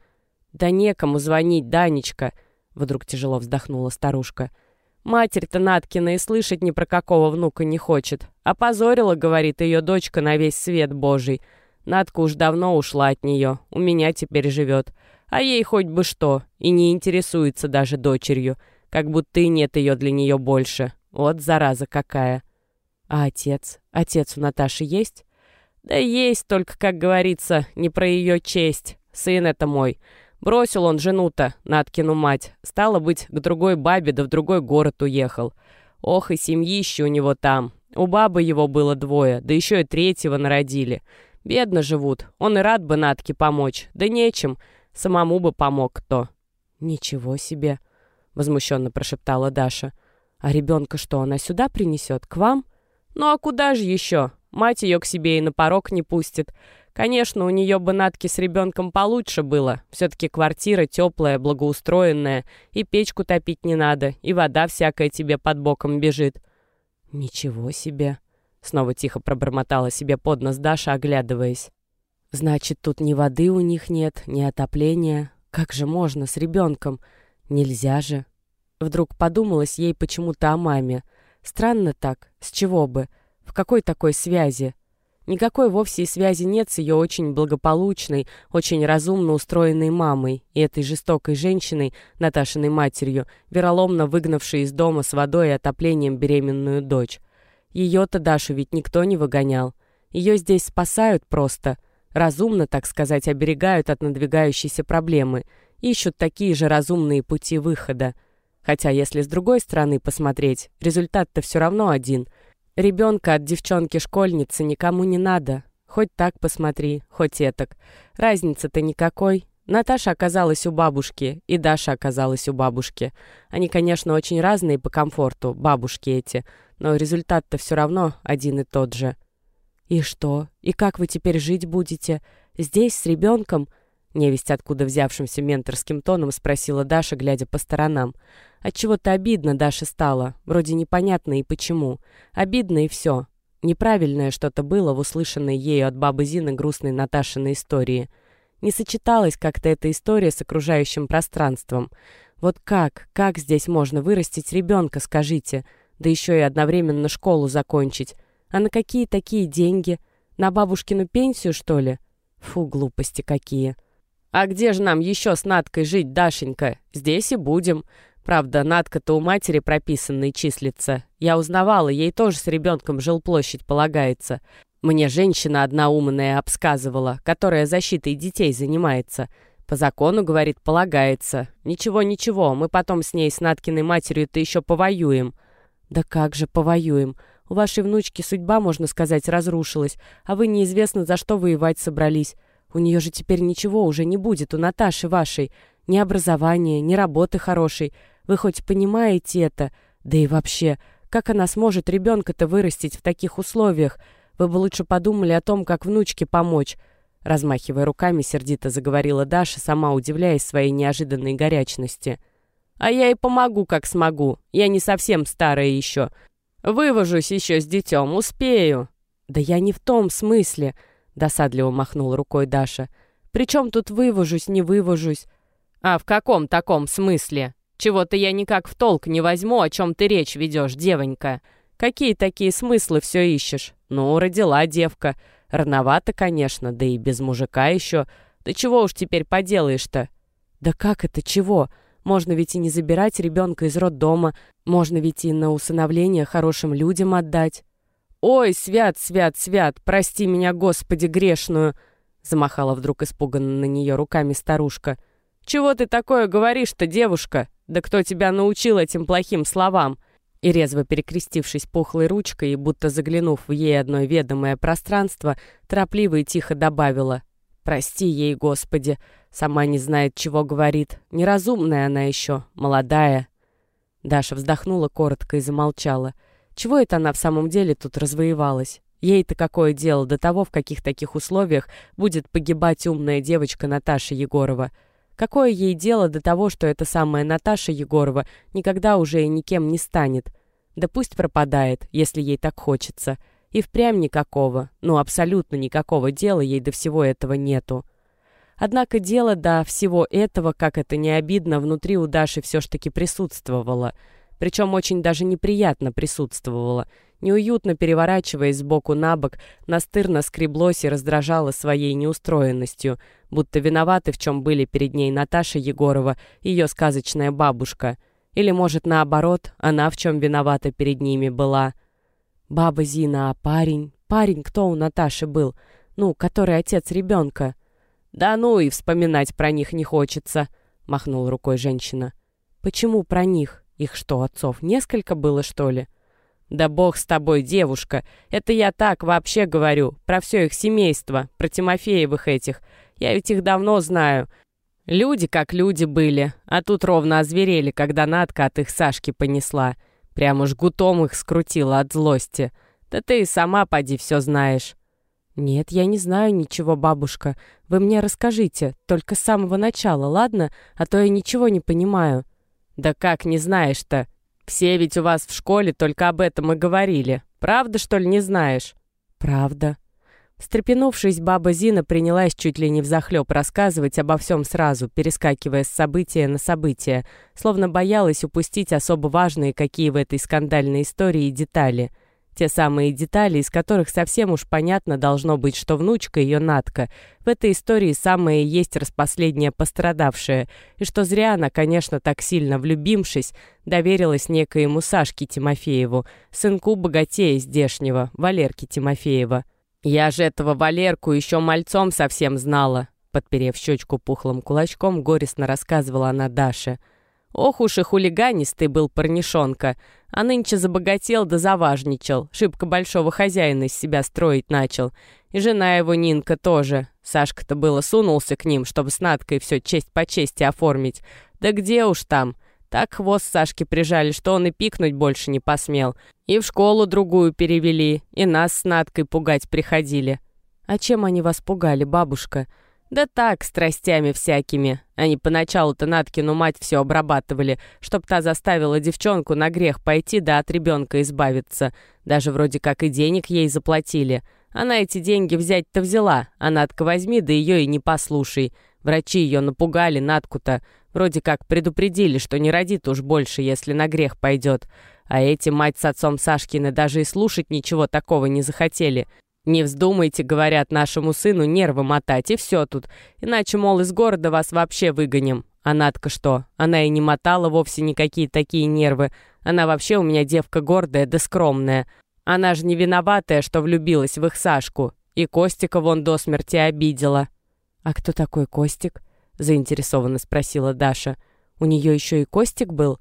«Да некому звонить, Данечка!» Вдруг тяжело вздохнула старушка. «Матерь-то Наткина и слышать ни про какого внука не хочет. Опозорила, говорит, ее дочка на весь свет божий. Надка уж давно ушла от нее, у меня теперь живет. А ей хоть бы что, и не интересуется даже дочерью, как будто и нет ее для нее больше. Вот зараза какая. А отец? Отец у Наташи есть? Да есть, только, как говорится, не про ее честь. Сын это мой. Бросил он жену-то, Наткину мать. Стало быть, к другой бабе да в другой город уехал. Ох, и семьище у него там. У бабы его было двое, да еще и третьего народили. Бедно живут. Он и рад бы Натке помочь. Да нечем. Самому бы помог кто». «Ничего себе!» — возмущенно прошептала Даша. «А ребенка что, она сюда принесет? К вам?» «Ну а куда же еще? Мать ее к себе и на порог не пустит. Конечно, у нее бы Натки с ребенком получше было. Все-таки квартира теплая, благоустроенная, и печку топить не надо, и вода всякая тебе под боком бежит». «Ничего себе!» — снова тихо пробормотала себе под нос Даша, оглядываясь. Значит, тут ни воды у них нет, ни отопления. Как же можно с ребенком? Нельзя же. Вдруг подумалось ей почему-то о маме. Странно так, с чего бы? В какой такой связи? Никакой вовсе и связи нет с ее очень благополучной, очень разумно устроенной мамой и этой жестокой женщиной, Наташиной матерью, вероломно выгнавшей из дома с водой и отоплением беременную дочь. Ее-то Дашу ведь никто не выгонял. Ее здесь спасают просто — разумно, так сказать, оберегают от надвигающейся проблемы, ищут такие же разумные пути выхода. Хотя, если с другой стороны посмотреть, результат-то все равно один. Ребенка от девчонки-школьницы никому не надо. Хоть так посмотри, хоть этак. Разницы-то никакой. Наташа оказалась у бабушки, и Даша оказалась у бабушки. Они, конечно, очень разные по комфорту, бабушки эти, но результат-то все равно один и тот же. «И что? И как вы теперь жить будете? Здесь, с ребенком?» Невесть, откуда взявшимся менторским тоном, спросила Даша, глядя по сторонам. Отчего-то обидно Даше стало. Вроде непонятно и почему. Обидно и все. Неправильное что-то было в услышанной ею от бабы Зины грустной Наташиной истории. Не сочеталась как-то эта история с окружающим пространством. Вот как, как здесь можно вырастить ребенка, скажите? Да еще и одновременно школу закончить. А на какие такие деньги? На бабушкину пенсию, что ли? Фу, глупости какие. А где же нам еще с Надкой жить, Дашенька? Здесь и будем. Правда, Надка-то у матери прописанной числится. Я узнавала, ей тоже с ребенком жилплощадь полагается. Мне женщина одна умная обсказывала, которая защитой детей занимается. По закону, говорит, полагается. Ничего-ничего, мы потом с ней, с Наткиной матерью-то еще повоюем. «Да как же, повоюем. У вашей внучки судьба, можно сказать, разрушилась, а вы неизвестно за что воевать собрались. У нее же теперь ничего уже не будет, у Наташи вашей. Ни образования, ни работы хорошей. Вы хоть понимаете это? Да и вообще, как она сможет ребенка-то вырастить в таких условиях? Вы бы лучше подумали о том, как внучке помочь. Размахивая руками, сердито заговорила Даша, сама удивляясь своей неожиданной горячности. «А я и помогу, как смогу. Я не совсем старая еще. Вывожусь еще с детем, успею». «Да я не в том смысле», — досадливо махнула рукой Даша. «Причем тут вывожусь, не вывожусь?» «А в каком таком смысле? Чего-то я никак в толк не возьму, о чем ты речь ведешь, девонька. Какие такие смыслы все ищешь? Ну, родила девка». Рановато, конечно, да и без мужика еще. Да чего уж теперь поделаешь-то? Да как это чего? Можно ведь и не забирать ребенка из роддома, можно ведь и на усыновление хорошим людям отдать. «Ой, свят, свят, свят, прости меня, Господи, грешную!» Замахала вдруг испуганно на нее руками старушка. «Чего ты такое говоришь-то, девушка? Да кто тебя научил этим плохим словам? И резво перекрестившись пухлой ручкой и будто заглянув в ей одно ведомое пространство, торопливо и тихо добавила «Прости ей, Господи, сама не знает, чего говорит. Неразумная она еще, молодая». Даша вздохнула коротко и замолчала. Чего это она в самом деле тут развоевалась? Ей-то какое дело до того, в каких таких условиях будет погибать умная девочка Наташа Егорова — Какое ей дело до того, что эта самая Наташа Егорова никогда уже и никем не станет? Да пусть пропадает, если ей так хочется. И впрямь никакого, ну абсолютно никакого дела ей до всего этого нету. Однако дело до всего этого, как это не обидно, внутри у Даши все ж таки присутствовало. Причем очень даже неприятно присутствовало – неуютно переворачиваясь сбоку на бок, настырно скреблось и раздражало своей неустроенностью, будто виноваты в чем были перед ней Наташа Егорова, ее сказочная бабушка. Или, может, наоборот, она в чем виновата перед ними была. Баба Зина, а парень? Парень кто у Наташи был? Ну, который отец ребенка. «Да ну и вспоминать про них не хочется», — махнула рукой женщина. «Почему про них? Их что, отцов несколько было, что ли?» «Да бог с тобой, девушка! Это я так вообще говорю, про все их семейство, про Тимофеевых этих. Я ведь их давно знаю. Люди как люди были, а тут ровно озверели, когда Надка от их Сашки понесла. Прямо жгутом их скрутила от злости. Да ты и сама поди все знаешь». «Нет, я не знаю ничего, бабушка. Вы мне расскажите, только с самого начала, ладно? А то я ничего не понимаю». «Да как не знаешь-то? Все ведь у вас в школе только об этом и говорили. Правда, что ли, не знаешь?» «Правда». Встрепенувшись, баба Зина принялась чуть ли не взахлеб рассказывать обо всем сразу, перескакивая с события на события, словно боялась упустить особо важные какие в этой скандальной истории детали – те самые детали, из которых совсем уж понятно должно быть, что внучка ее Натка в этой истории самая есть распоследняя пострадавшая, и что зря она, конечно, так сильно влюбившись, доверилась некоему Сашке Тимофееву, сынку богатея здешнего, Валерки Тимофеева. «Я же этого Валерку еще мальцом совсем знала», подперев щечку пухлым кулачком, горестно рассказывала она Даше – Ох уж и хулиганистый был парнишонка, а нынче забогател да заважничал, шибко большого хозяина из себя строить начал. И жена его Нинка тоже. Сашка-то было сунулся к ним, чтобы с Надкой все честь по чести оформить. Да где уж там. Так хвост Сашки прижали, что он и пикнуть больше не посмел. И в школу другую перевели, и нас с Надкой пугать приходили. «А чем они вас пугали, бабушка?» «Да так, страстями всякими. Они поначалу-то Наткину мать все обрабатывали, чтоб та заставила девчонку на грех пойти да от ребенка избавиться. Даже вроде как и денег ей заплатили. Она эти деньги взять-то взяла, а Натка возьми, да ее и не послушай. Врачи ее напугали, Натку-то. Вроде как предупредили, что не родит уж больше, если на грех пойдет. А эти мать с отцом Сашкины даже и слушать ничего такого не захотели. «Не вздумайте, — говорят нашему сыну, — нервы мотать, и все тут. Иначе, мол, из города вас вообще выгоним. А Надка что? Она и не мотала вовсе никакие такие нервы. Она вообще у меня девка гордая да скромная. Она же не виноватая, что влюбилась в их Сашку. И Костика вон до смерти обидела». «А кто такой Костик?» — заинтересованно спросила Даша. «У нее еще и Костик был?»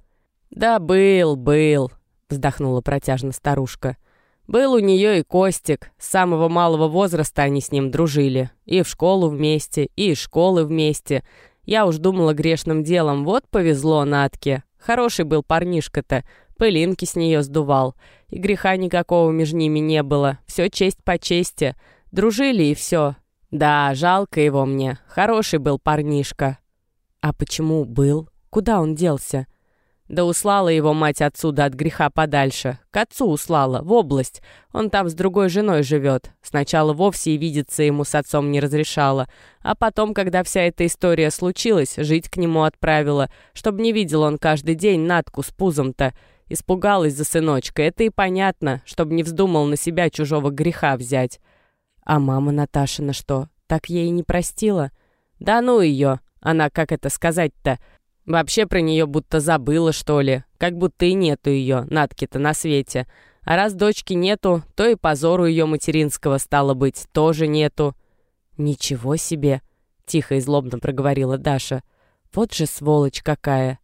«Да был, был. — вздохнула протяжно старушка. «Был у нее и Костик. С самого малого возраста они с ним дружили. И в школу вместе, и из школы вместе. Я уж думала грешным делом, вот повезло Натке. Хороший был парнишка-то, пылинки с нее сдувал. И греха никакого между ними не было. Все честь по чести. Дружили и все. Да, жалко его мне. Хороший был парнишка». «А почему был? Куда он делся?» Да услала его мать отсюда от греха подальше. К отцу услала, в область. Он там с другой женой живет. Сначала вовсе и видеться ему с отцом не разрешала. А потом, когда вся эта история случилась, жить к нему отправила, чтобы не видел он каждый день Натку с пузом-то. Испугалась за сыночка, это и понятно, чтобы не вздумал на себя чужого греха взять. А мама Наташина что, так ей не простила? Да ну ее, она, как это сказать-то, Вообще про нее будто забыла, что ли. Как будто и нету ее, Натки-то на свете. А раз дочки нету, то и позору ее материнского стало быть тоже нету. «Ничего себе!» — тихо и злобно проговорила Даша. «Вот же сволочь какая!»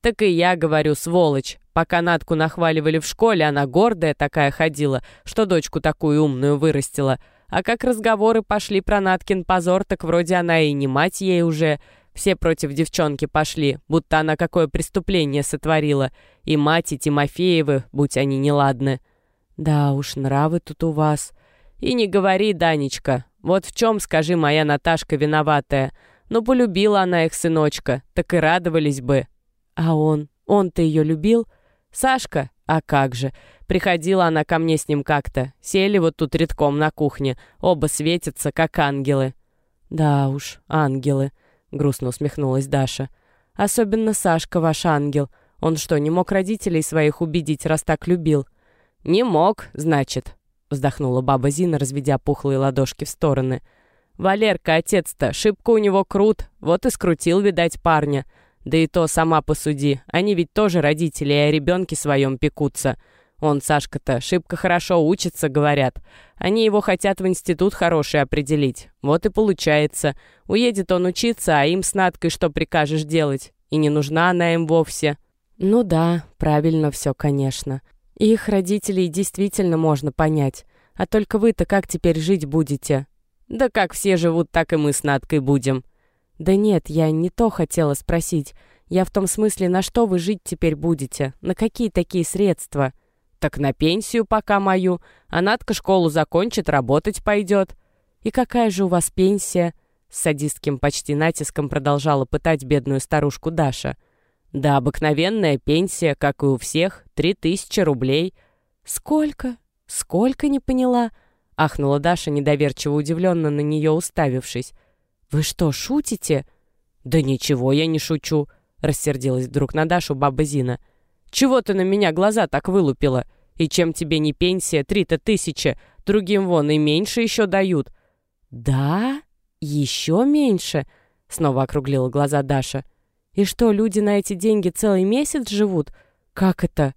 «Так и я говорю, сволочь. Пока Натку нахваливали в школе, она гордая такая ходила, что дочку такую умную вырастила. А как разговоры пошли про Наткин позор, так вроде она и не мать ей уже. Все против девчонки пошли, будто она какое преступление сотворила. И мать, и Тимофеевы, будь они неладны. Да уж, нравы тут у вас. И не говори, Данечка. Вот в чем, скажи, моя Наташка виноватая. Ну, полюбила она их сыночка, так и радовались бы. А он? Он-то ее любил? Сашка? А как же. Приходила она ко мне с ним как-то. Сели вот тут редком на кухне. Оба светятся, как ангелы. Да уж, ангелы грустно усмехнулась Даша. «Особенно Сашка, ваш ангел. Он что, не мог родителей своих убедить, раз так любил?» «Не мог, значит», — вздохнула баба Зина, разведя пухлые ладошки в стороны. «Валерка, отец-то, шибко у него крут, вот и скрутил, видать, парня. Да и то сама посуди, они ведь тоже родители и о ребенке своем пекутся. Он, Сашка-то, шибко хорошо учится, говорят. Они его хотят в институт хороший определить. Вот и получается. Уедет он учиться, а им с Надкой что прикажешь делать? И не нужна она им вовсе. Ну да, правильно все, конечно. Их родителей действительно можно понять. А только вы-то как теперь жить будете? Да как все живут, так и мы с Надкой будем. Да нет, я не то хотела спросить. Я в том смысле, на что вы жить теперь будете? На какие такие средства?» Так на пенсию пока мою, а Надка школу закончит, работать пойдет. И какая же у вас пенсия? С садистским почти натиском продолжала пытать бедную старушку Даша. Да, обыкновенная пенсия, как и у всех, три тысячи рублей. Сколько? Сколько, не поняла? Ахнула Даша, недоверчиво удивленно на нее уставившись. «Вы что, шутите?» «Да ничего я не шучу», — рассердилась вдруг на Дашу баба Зина. «Чего ты на меня глаза так вылупила? И чем тебе не пенсия, три-то тысячи, другим вон и меньше еще дают». «Да? Еще меньше?» — снова округлила глаза Даша. «И что, люди на эти деньги целый месяц живут? Как это?»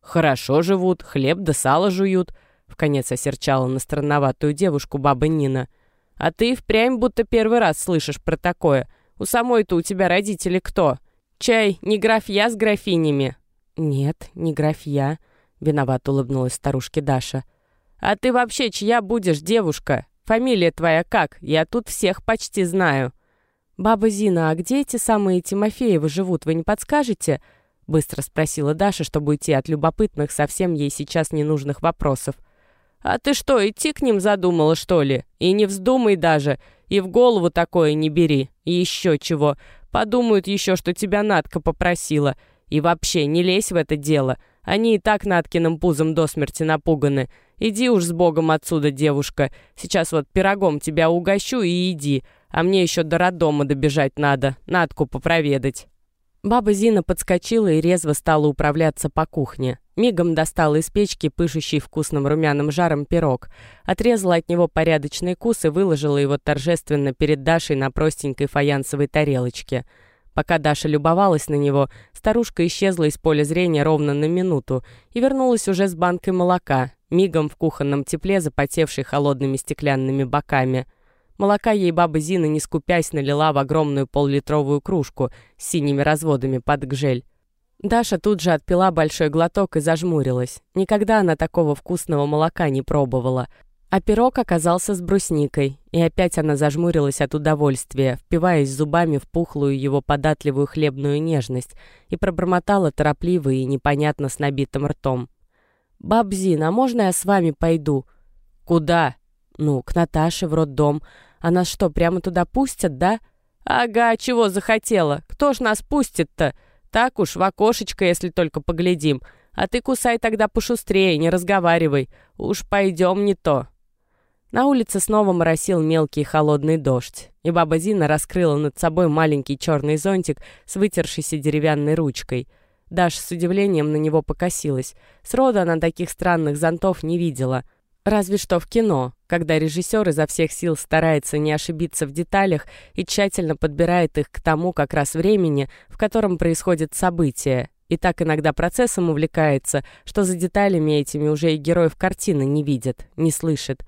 «Хорошо живут, хлеб да сало жуют», — вконец осерчала на странноватую девушку баба Нина. «А ты впрямь будто первый раз слышишь про такое. У самой-то у тебя родители кто? Чай, не графья с графинями?» «Нет, не графья», — виновато улыбнулась старушке Даша. «А ты вообще чья будешь, девушка? Фамилия твоя как? Я тут всех почти знаю». «Баба Зина, а где эти самые Тимофеевы живут, вы не подскажете?» — быстро спросила Даша, чтобы уйти от любопытных, совсем ей сейчас ненужных вопросов. «А ты что, идти к ним задумала, что ли? И не вздумай даже, и в голову такое не бери. Еще чего. Подумают еще, что тебя Надка попросила. И вообще, не лезь в это дело. Они и так Наткиным пузом до смерти напуганы. Иди уж с Богом отсюда, девушка. Сейчас вот пирогом тебя угощу и иди. А мне еще до роддома добежать надо, Натку попроведать». Баба Зина подскочила и резво стала управляться по кухне. Мигом достала из печки пышущий вкусным румяным жаром пирог, отрезала от него порядочный кус и выложила его торжественно перед Дашей на простенькой фаянсовой тарелочке — Пока Даша любовалась на него, старушка исчезла из поля зрения ровно на минуту и вернулась уже с банкой молока, мигом в кухонном тепле, запотевшей холодными стеклянными боками. Молока ей баба Зина, не скупясь, налила в огромную поллитровую кружку с синими разводами под гжель. Даша тут же отпила большой глоток и зажмурилась. Никогда она такого вкусного молока не пробовала. А пирог оказался с брусникой, и опять она зажмурилась от удовольствия, впиваясь зубами в пухлую его податливую хлебную нежность, и пробормотала торопливо и непонятно с набитым ртом. «Баб Зина, а можно я с вами пойду?» «Куда?» «Ну, к Наташе в роддом. А нас что, прямо туда пустят, да?» «Ага, чего захотела? Кто ж нас пустит-то? Так уж, в окошечко, если только поглядим. А ты кусай тогда пошустрее, не разговаривай. Уж пойдем не то». На улице снова моросил мелкий холодный дождь, и баба Зина раскрыла над собой маленький черный зонтик с вытершейся деревянной ручкой. Даша с удивлением на него покосилась. Сроду она таких странных зонтов не видела. Разве что в кино, когда режиссер изо всех сил старается не ошибиться в деталях и тщательно подбирает их к тому как раз времени, в котором происходит событие, и так иногда процессом увлекается, что за деталями этими уже и героев картины не видят, не слышит.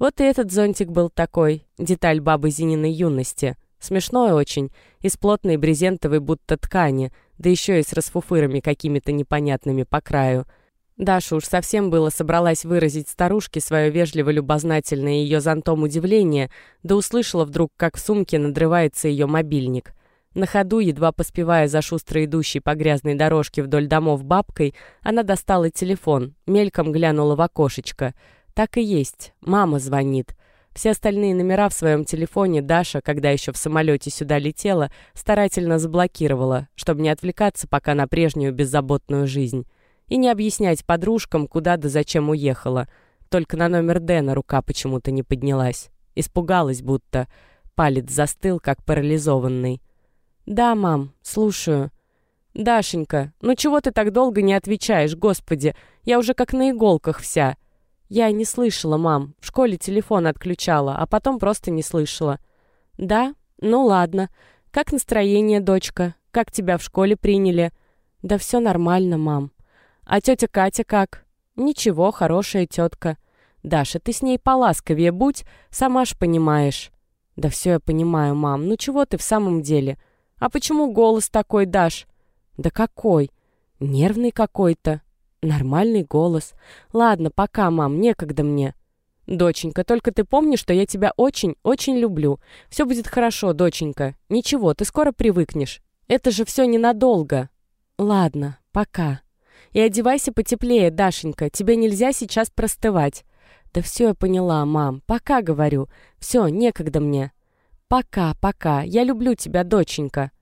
Вот и этот зонтик был такой, деталь бабы Зининой юности. Смешной очень, из плотной брезентовой будто ткани, да еще и с расфуфырами какими-то непонятными по краю. Даша уж совсем было собралась выразить старушке свое вежливо-любознательное ее зонтом удивление, да услышала вдруг, как в сумке надрывается ее мобильник. На ходу, едва поспевая за шустро идущей по грязной дорожке вдоль домов бабкой, она достала телефон, мельком глянула в окошечко — так и есть. Мама звонит. Все остальные номера в своем телефоне Даша, когда еще в самолете сюда летела, старательно заблокировала, чтобы не отвлекаться пока на прежнюю беззаботную жизнь. И не объяснять подружкам, куда да зачем уехала. Только на номер Дэна рука почему-то не поднялась. Испугалась будто. Палец застыл, как парализованный. «Да, мам, слушаю». «Дашенька, ну чего ты так долго не отвечаешь, господи? Я уже как на иголках вся». «Я не слышала, мам. В школе телефон отключала, а потом просто не слышала». «Да? Ну ладно. Как настроение, дочка? Как тебя в школе приняли?» «Да все нормально, мам». «А тетя Катя как?» «Ничего, хорошая тетка». «Даша, ты с ней поласковее будь, сама ж понимаешь». «Да все я понимаю, мам. Ну чего ты в самом деле?» «А почему голос такой, Даш?» «Да какой? Нервный какой-то». Нормальный голос. Ладно, пока, мам, некогда мне. Доченька, только ты помни, что я тебя очень-очень люблю. Все будет хорошо, доченька. Ничего, ты скоро привыкнешь. Это же все ненадолго. Ладно, пока. И одевайся потеплее, Дашенька. Тебе нельзя сейчас простывать. Да все я поняла, мам. Пока, говорю. Все, некогда мне. Пока, пока. Я люблю тебя, доченька.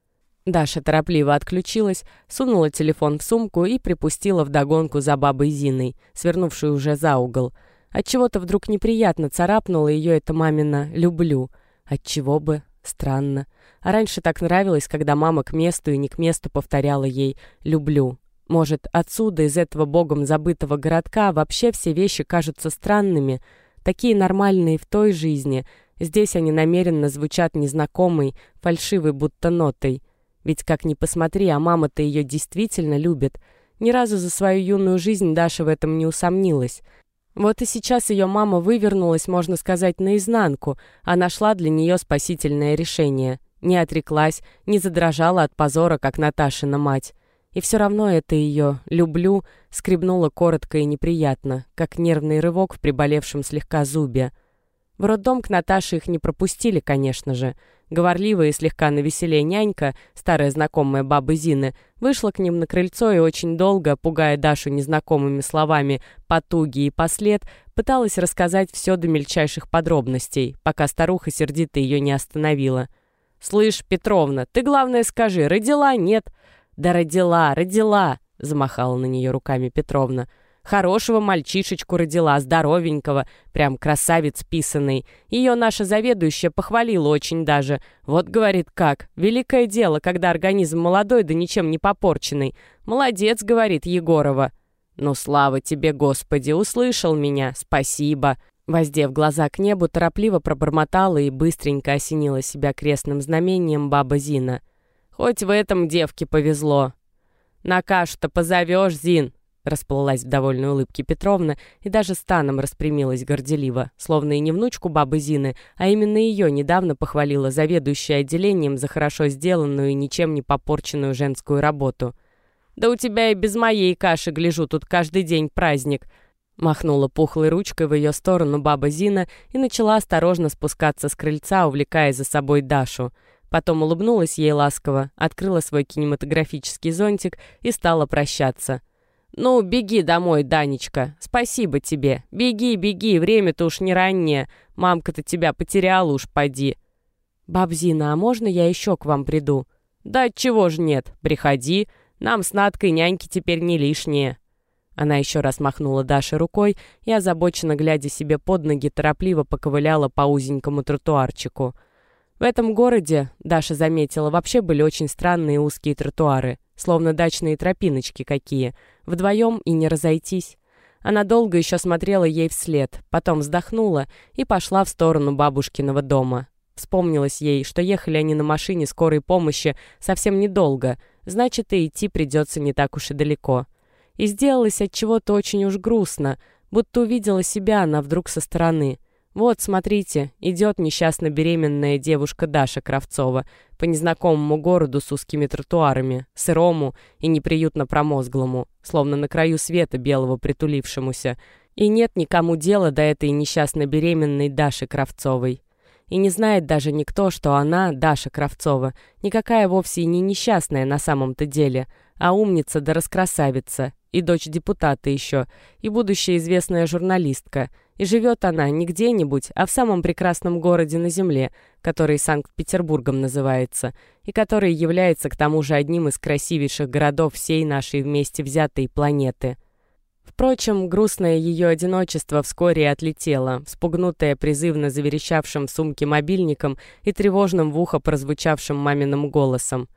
Даша торопливо отключилась, сунула телефон в сумку и припустила вдогонку за бабой Зиной, свернувшей уже за угол. Отчего-то вдруг неприятно царапнула ее это мамина «люблю». Отчего бы? Странно. А раньше так нравилось, когда мама к месту и не к месту повторяла ей «люблю». Может, отсюда, из этого богом забытого городка, вообще все вещи кажутся странными, такие нормальные в той жизни. Здесь они намеренно звучат незнакомой, фальшивой будто нотой. Ведь как ни посмотри, а мама-то ее действительно любит. Ни разу за свою юную жизнь Даша в этом не усомнилась. Вот и сейчас ее мама вывернулась, можно сказать, наизнанку, а нашла для нее спасительное решение. Не отреклась, не задрожала от позора, как Наташина мать. И все равно это ее «люблю» скребнуло коротко и неприятно, как нервный рывок в приболевшем слегка зубе. В роддом к Наташе их не пропустили, конечно же. Говорливая и слегка навеселее нянька, старая знакомая бабы Зины, вышла к ним на крыльцо и очень долго, пугая Дашу незнакомыми словами «потуги» и «послед», пыталась рассказать все до мельчайших подробностей, пока старуха сердито ее не остановила. «Слышь, Петровна, ты главное скажи, родила, нет?» «Да родила, родила!» — замахала на нее руками Петровна. Хорошего мальчишечку родила, здоровенького, прям красавец писанный. Ее наша заведующая похвалила очень даже. Вот, говорит, как, великое дело, когда организм молодой да ничем не попорченный. Молодец, говорит Егорова. Ну, слава тебе, Господи, услышал меня, спасибо. Воздев глаза к небу, торопливо пробормотала и быстренько осенила себя крестным знамением баба Зина. Хоть в этом девке повезло. «На кашу-то позовешь, Зин?» Расплылась в довольной улыбке Петровна и даже станом распрямилась горделиво, словно и не внучку бабы Зины, а именно ее недавно похвалила заведующая отделением за хорошо сделанную и ничем не попорченную женскую работу. Да у тебя и без моей каши, гляжу, тут каждый день праздник». Махнула пухлой ручкой в ее сторону баба Зина и начала осторожно спускаться с крыльца, увлекая за собой Дашу. Потом улыбнулась ей ласково, открыла свой кинематографический зонтик и стала прощаться. «Ну, беги домой, Данечка. Спасибо тебе. Беги, беги, время-то уж не раннее. Мамка-то тебя потеряла уж, поди». «Бабзина, а можно я еще к вам приду?» «Да чего ж нет. Приходи. Нам с Надкой няньки теперь не лишние». Она еще раз махнула Даше рукой и, озабоченно глядя себе под ноги, торопливо поковыляла по узенькому тротуарчику. В этом городе, Даша заметила, вообще были очень странные узкие тротуары, словно дачные тропиночки какие, вдвоем и не разойтись. Она долго еще смотрела ей вслед, потом вздохнула и пошла в сторону бабушкиного дома. Вспомнилось ей, что ехали они на машине скорой помощи совсем недолго, значит, и идти придется не так уж и далеко. И сделалось от чего-то очень уж грустно, будто увидела себя она вдруг со стороны. Вот, смотрите, идет несчастно беременная девушка Даша Кравцова по незнакомому городу с узкими тротуарами, сырому и неприютно промозглому, словно на краю света белого притулившемуся. И нет никому дела до этой несчастно беременной Даши Кравцовой. И не знает даже никто, что она, Даша Кравцова, никакая вовсе и не несчастная на самом-то деле, а умница да раскрасавица, и дочь депутата еще, и будущая известная журналистка. И живет она не где-нибудь, а в самом прекрасном городе на Земле, который Санкт-Петербургом называется, и который является к тому же одним из красивейших городов всей нашей вместе взятой планеты. Впрочем, грустное ее одиночество вскоре отлетело, спугнутое призывно заверещавшим в сумке мобильником и тревожным в ухо прозвучавшим маминым голосом.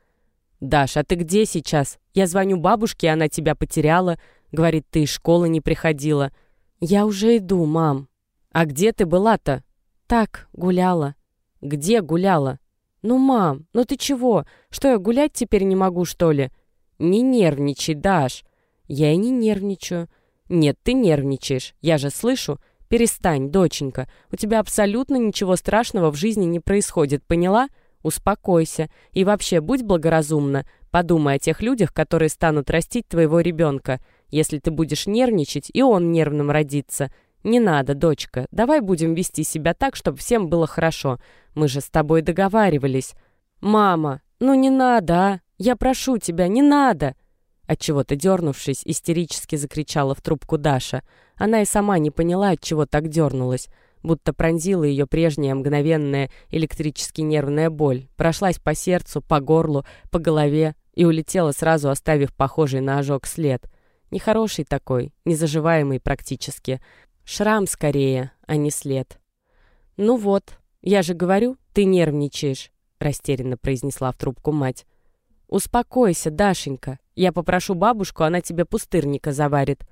«Даш, а ты где сейчас? Я звоню бабушке, она тебя потеряла. Говорит, ты из школы не приходила». «Я уже иду, мам». «А где ты была-то?» «Так, гуляла». «Где гуляла?» «Ну, мам, ну ты чего? Что, я гулять теперь не могу, что ли?» «Не нервничай, Даш». «Я и не нервничаю». «Нет, ты нервничаешь. Я же слышу. Перестань, доченька. У тебя абсолютно ничего страшного в жизни не происходит, поняла?» Успокойся. И вообще, будь благоразумна. Подумай о тех людях, которые станут растить твоего ребенка. Если ты будешь нервничать, и он нервным родится. Не надо, дочка. Давай будем вести себя так, чтобы всем было хорошо. Мы же с тобой договаривались. Мама, ну не надо, а? Я прошу тебя, не надо. Отчего-то дернувшись, истерически закричала в трубку Даша. Она и сама не поняла, от чего так дернулась будто пронзила ее прежняя мгновенная электрически нервная боль, прошлась по сердцу, по горлу, по голове и улетела сразу, оставив похожий на ожог след. Нехороший такой, незаживаемый практически. Шрам скорее, а не след. «Ну вот, я же говорю, ты нервничаешь», — растерянно произнесла в трубку мать. «Успокойся, Дашенька. Я попрошу бабушку, она тебе пустырника заварит».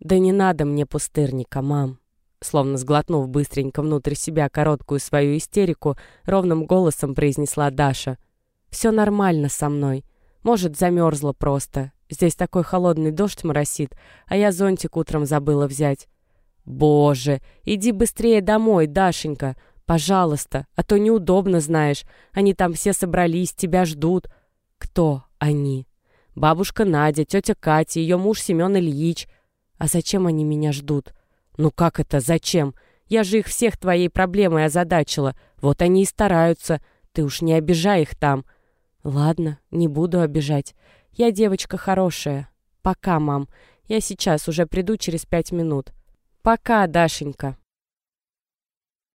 «Да не надо мне пустырника, мам», Словно сглотнув быстренько внутрь себя короткую свою истерику, ровным голосом произнесла Даша. «Все нормально со мной. Может, замерзла просто. Здесь такой холодный дождь моросит, а я зонтик утром забыла взять». «Боже, иди быстрее домой, Дашенька. Пожалуйста, а то неудобно, знаешь. Они там все собрались, тебя ждут». «Кто они?» «Бабушка Надя, тетя Катя, ее муж Семен Ильич». «А зачем они меня ждут?» «Ну как это? Зачем? Я же их всех твоей проблемой озадачила. Вот они и стараются. Ты уж не обижай их там». «Ладно, не буду обижать. Я девочка хорошая. Пока, мам. Я сейчас уже приду через пять минут. Пока, Дашенька».